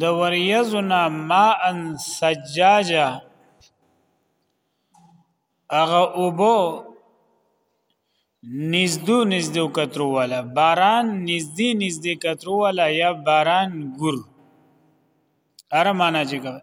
د وریزنا ما ان سجاجه اغه اوبو نزدو نزدو کترو والا باران نزدی نزدی کترو والا یا باران ګور اره معنا چې کوي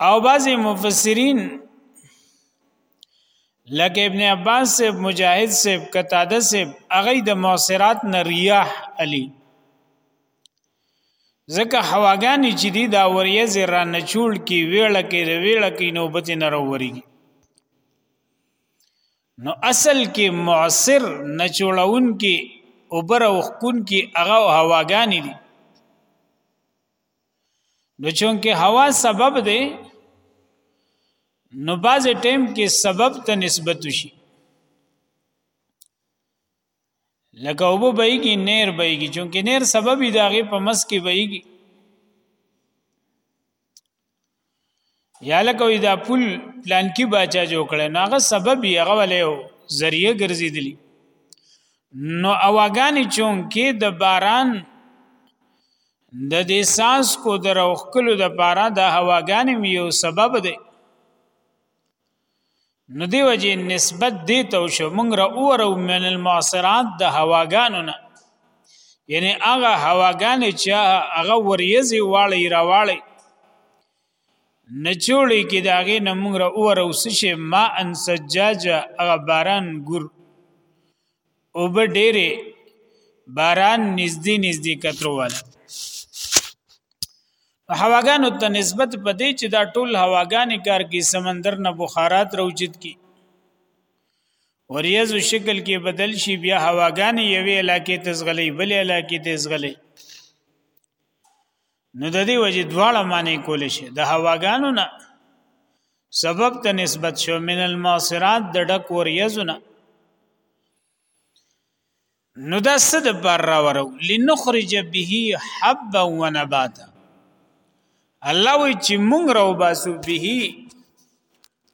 او بعضی مفسرین لکه ابن عباس سے مجاهد سے قتاده سے اغه د موثرات نه ریاح علی ځکه هواګانی چې دی دا وریځ را نه چول کی ویړه کې د ویړه کې نوبت نه راوري نو اصل کې معصر نه چولون کې اوبر او خکون کې هغه هواګانی دي نو چونکه هوا سبب دی نو باز ټیم کې سبب ته نسبت شي لکه وبو بېږي نیر بېږي چونکه نیر سبب دی هغه په مس کې بېږي یا لکه دا پل پلان کې باچا جوړ کړي نو هغه سبب یې هغه ولې ذریعہ ګرځیدلی نو اواګانی چون کې د باران د دې ساس کو دروخ کلو د پاره د هواګانی یو سبب دی نو دی وجه نسبت دی ته شو مونږ را اورو من المعصرات د هواګانو نه یعنی هغه هواګان چې هغه وریزي واړی را واړی نچوړي کې داغه نه مونږ را اورو سشه ما ان سجاجه هغه باران ګور او به ډېرې باران نږدې نږدې کترو والا هواګانو ته نسبت پدې چې دا ټول هواګانې کار کې سمندر نه بخارات راوچت کی وریاض شکل کې بدل شي بیا هواګانې یوې علاقې ته زغلې بلې علاقې ته زغلې نو د دې وجه دواړه معنی کول شي د هواګانو نه سبب ته نسبت شو من الماصرات د ډک وریزونه نو دا صد بار را ورو لنخرج به حبا ونباتا الله وی چې مونږ راو باسو به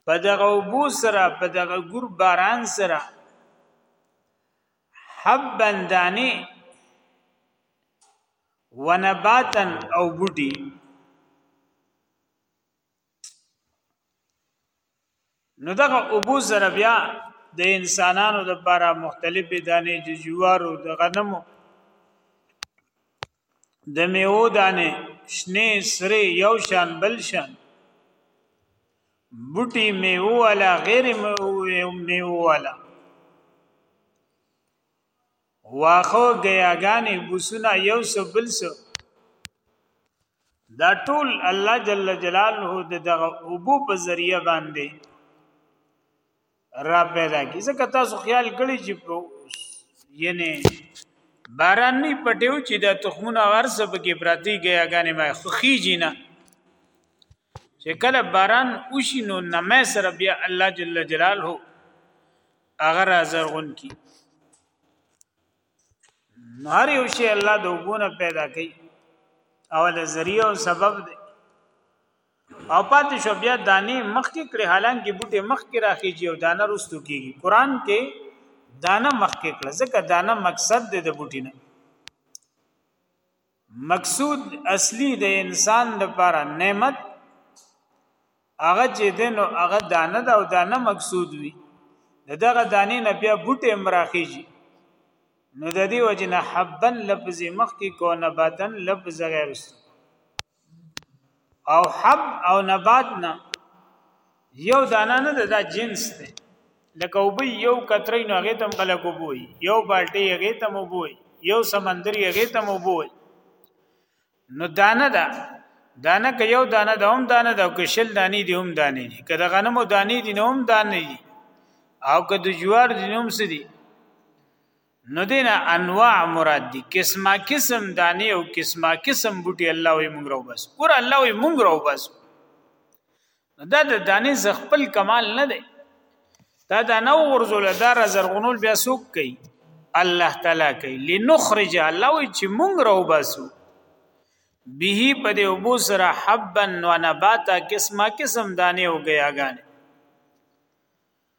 په دغه وبو سره په دغه ګور باران سره حبا دانی ونباتن او بوټي نو دغه ابو سره بیا د انسانانو لپاره مختلفې دانې د جوارو د غنمو د میوه دانې شنه سره یو شان بل شان بوټي میوه ولا غیر میوه ولا واخو ګیاګانې بوسونه یو څه بل څه دا ټول الله جل جلاله د دغه ابو په ذریعہ باندې را پیدا کی ځکه تاسو خیال کړی چې په یعنی باران نه پټیو چې د تخمونه ورسه په کې پراتی ګیاګانې ما خوخی جینا چې کله باران وشي نو نمه سره بیا الله جل جلاله هغه را زرغون کی نار یو شی الله د وګونه پیدا کوي او د ذریعہ او سبب دی او پاتې شو بیا دانه مخکې کړي حالانکه بوټي مخکې راخیږي او دانه رستو کیږي قران کې دانه مخکې کړه ځکه دانه مقصد دی د بوټي نه مقصود اصلي د انسان لپاره نعمت هغه چې دینو هغه دانه دا او دانه مقصود وي دغه دانه نه بیا بوټي مراخیږي نو د دې وجنه حبن لفظ مخ کې کو نباتن لفظ غیر است او حب او نبات نه یو دانه نه ده دا جنس ده لکه وبي یو کترې نو هغه تم خلک وبوي یو بالټي هغه تم وبوي یو سمندري هغه تم وبوي نو دانه ده دانه که یو دانه ده هم دانه ده او که شل دانی دي هم دانه دي که د غنمو دانی دي نو هم دانه دي او که د جوار دي نو هم سدي نو دین انواع مراد دي قسمه قسم دانی او قسمه قسم بوټي الله وي مونږ راو بس ور الله وي مونږ راو بس دا د دانی ز خپل کمال نه دی دا دا نو ورزول دا را زرغونول بیا سوک کوي الله تعالی کوي لنخرج الله وي چې مونږ راو باسو به په دې وبو سره حبا و نباتا قسمه قسم دانی او غیاګانې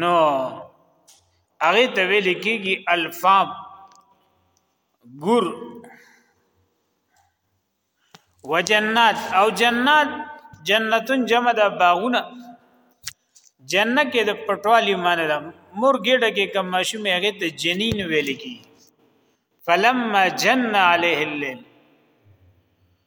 نو هغه ته ویل کېږي الفاب ګور وجنات او جنات جنتون جمع د باغونه جننه کې د پټوالي معنی ده مور ګډه کې کم ماشوم هغه ته جنین ویل کی فلما جن عليه الليل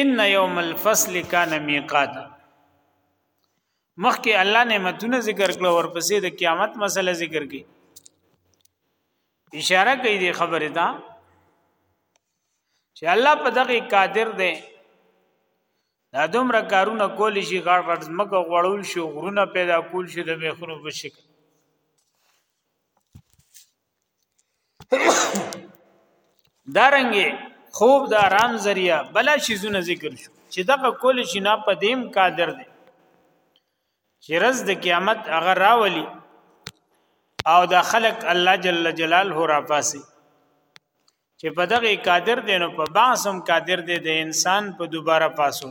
ان یوم الفصل کان میقات مخکې الله نعمتونه ذکر کړو ورپسې د قیامت مسله ذکر کړي اشاره کوي د خبره ته چې الله په دغه قادر دی دا دومره کارونه کول شي غړ غړ مکه غړول شي غرونه پیدا کول شي د میخونو په شکل دارنګي خوب د آرام ذریعہ بلا شیزونه ذکر شو چې دغه کول شي نه پدیم قادر دی چې رز د قیامت هغه راولي او د خلق الله جل جلاله را پاسي چې په دغه قادر دی نو په باسم قادر دی د انسان په دوباره پاسو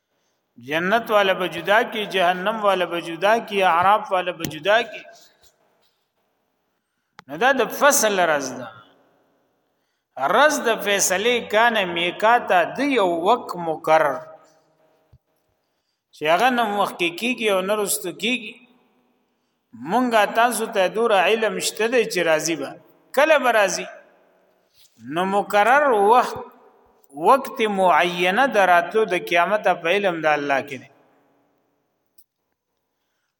جنت والا به جدا کی جهنم والا به جدا کی اعراف والا به جدا کی نو دا د فصل رز ده رز د فیصله کان میکاتا د یو وک مقرر چې هغه نو مخکې کیږي او نرست کیږي مونږه تاسو ته دور علم شته دی چې راضی به کله به راضی نو مقرر وخت وقت معینه دراتلو د قیامت په علم د الله کې دی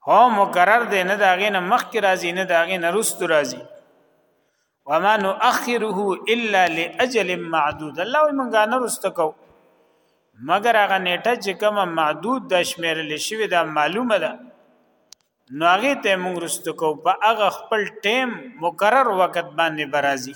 هو مقرر دی نه داغه نه مخکې راضی نه داغه نه رست راضی وما نؤخره الا لاجل معدود الله مونږه نه رستکو مگر هغه نیټه چې کومه معدود د شمیر لشي دا معلومه ده نو هغه ته مونږ رستکو په هغه خپل ټیم مقرر وخت باندې برازي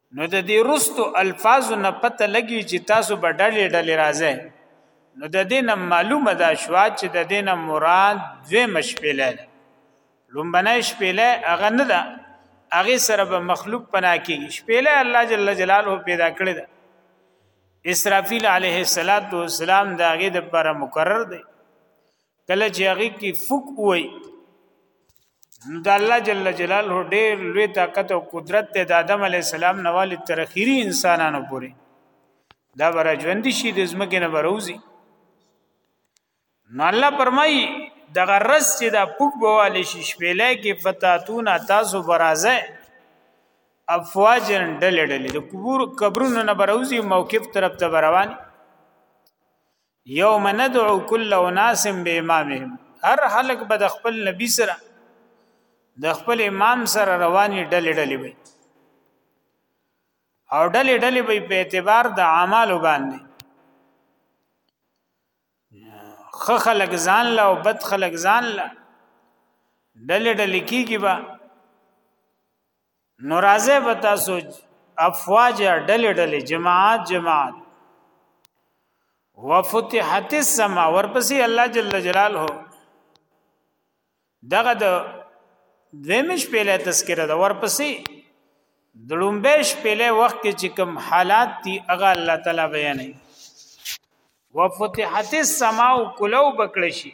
نو د دې رستو الفاظو نه پته لګي چې تاسو به ډلې ډلې راځي نو د دې نه معلومه ده شو چې د دې نه مراد دوه مشپله ده لومبنه شپله هغه نه ده هغه سره به مخلوق پنا کې شپله الله جل جلاله پیدا کړی ده اسرافیل علیه السلام داغه د پر مقرر دی کله چې هغه کې فوک وای نو د الله جل جلاله ډېر لوی طاقت او قدرت د آدم علی السلام نوالی تر اخیری انسانانو پورې دا بر ژوند شي د زمکه نه بروزي نو الله فرمایي دغه رس چې دا پوک بواله شي شپېلې کې فتاتون تاسو برازه افواجن ډلې ډلې د قبور قبرونو نه بروزي موقف طرف ته روان یوم ندعو کل اناس بامامهم هر خلق به د خپل نبی سره د خپل امام سره رواني ډلې ډلې وي او ډلې ډلې به په اعتبار د اعمالو باندې خ خلق ځان لا او بد خلق ځان لا ډلې ډلې کیږي با نو راځه به تاسو افواج ډلې ډلې جماعت جماعت وفتحت السما ورپسې الله جل جلاله دغه د دویمش پیله تذکره ده ورپسې دړومبش پیله وخت کې چې کوم حالات دي هغه الله تعالی بیانې وفتحت السما کلو بکړشی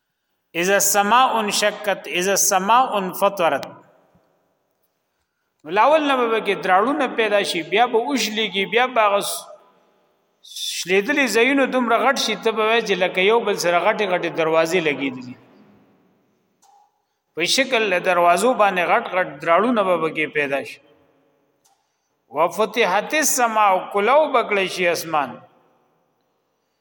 اذا السماء انشقت اذا السماء انفطرت لاول نه به کې دراړونه پیدا شي بیا به اوښلېږي بیا به غس شلیدلې زینو دومره غټ شي ته به چې لکه یو بل سره غټي غټي دروازې لګېدلې په شکل له دروازو باندې غټ غټ دراړونه به کې پیدا شي وفتحت السماء کلو بکلی شي اسمان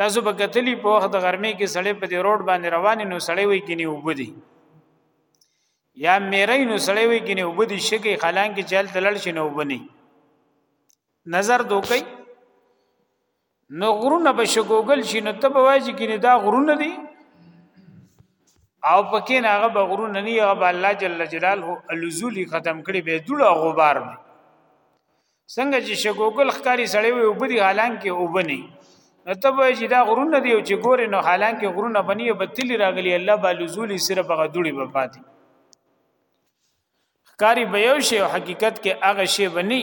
تاسو به کتلی په وخت د غرمې کې سړې په دې روډ باندې روانې نو سړې وي کې نه وبدي یا میرې نو سړې وي کې نه وبدي شګي خلان کې چل تلل شي نو وبني نظر دوکي نو غرونه به شګوګل شي نو ته به واجی کې نه دا غرونه دي او پکې نه هغه به غرونه نه هغه الله جل جلاله الذل ختم کړي به دوړه غبار دي څنګه چې شګوګل ښکاری سړی وي وبدي حالان کې وبني ته به چې دا غرونه دی او چې ګورې نو حالان کې غرونه بني بتلی راغلی الله بالذولی صرف هغه دوړي به پاتې ښکاری به یو شی او حقیقت کې هغه شی بني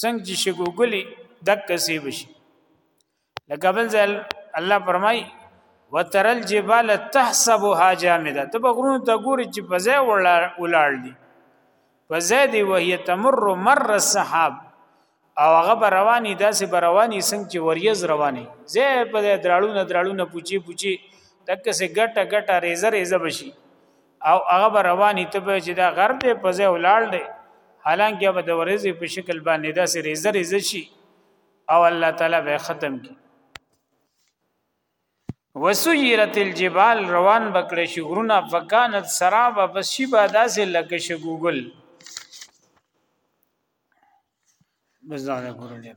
څنګه چې شګوګلی دک کسي بشي لکه بل ځل الله فرمای وترل جبال تحسبها جامده ته بغرون ته ګوري چې په ځای ولاړ دي په ځای دی وهي تمر مر السحاب او هغه رواني داسې رواني څنګه چې وریز رواني زه په درالونه درالونه پوچی پوچی تک سه ګټه ګټه ریزه ریزه بشي او هغه رواني ته به چې دا غرب دی په ځای ولاړ دی حالانکه به د ورځې په شکل باندې داسې ریزه ریزه شي او الله تعالی به ختم کی وسیرت الجبال روان بکړې شي غرونه فکانت سراب بس شي به داسې لکه شي ګوګل بس دا نه پوره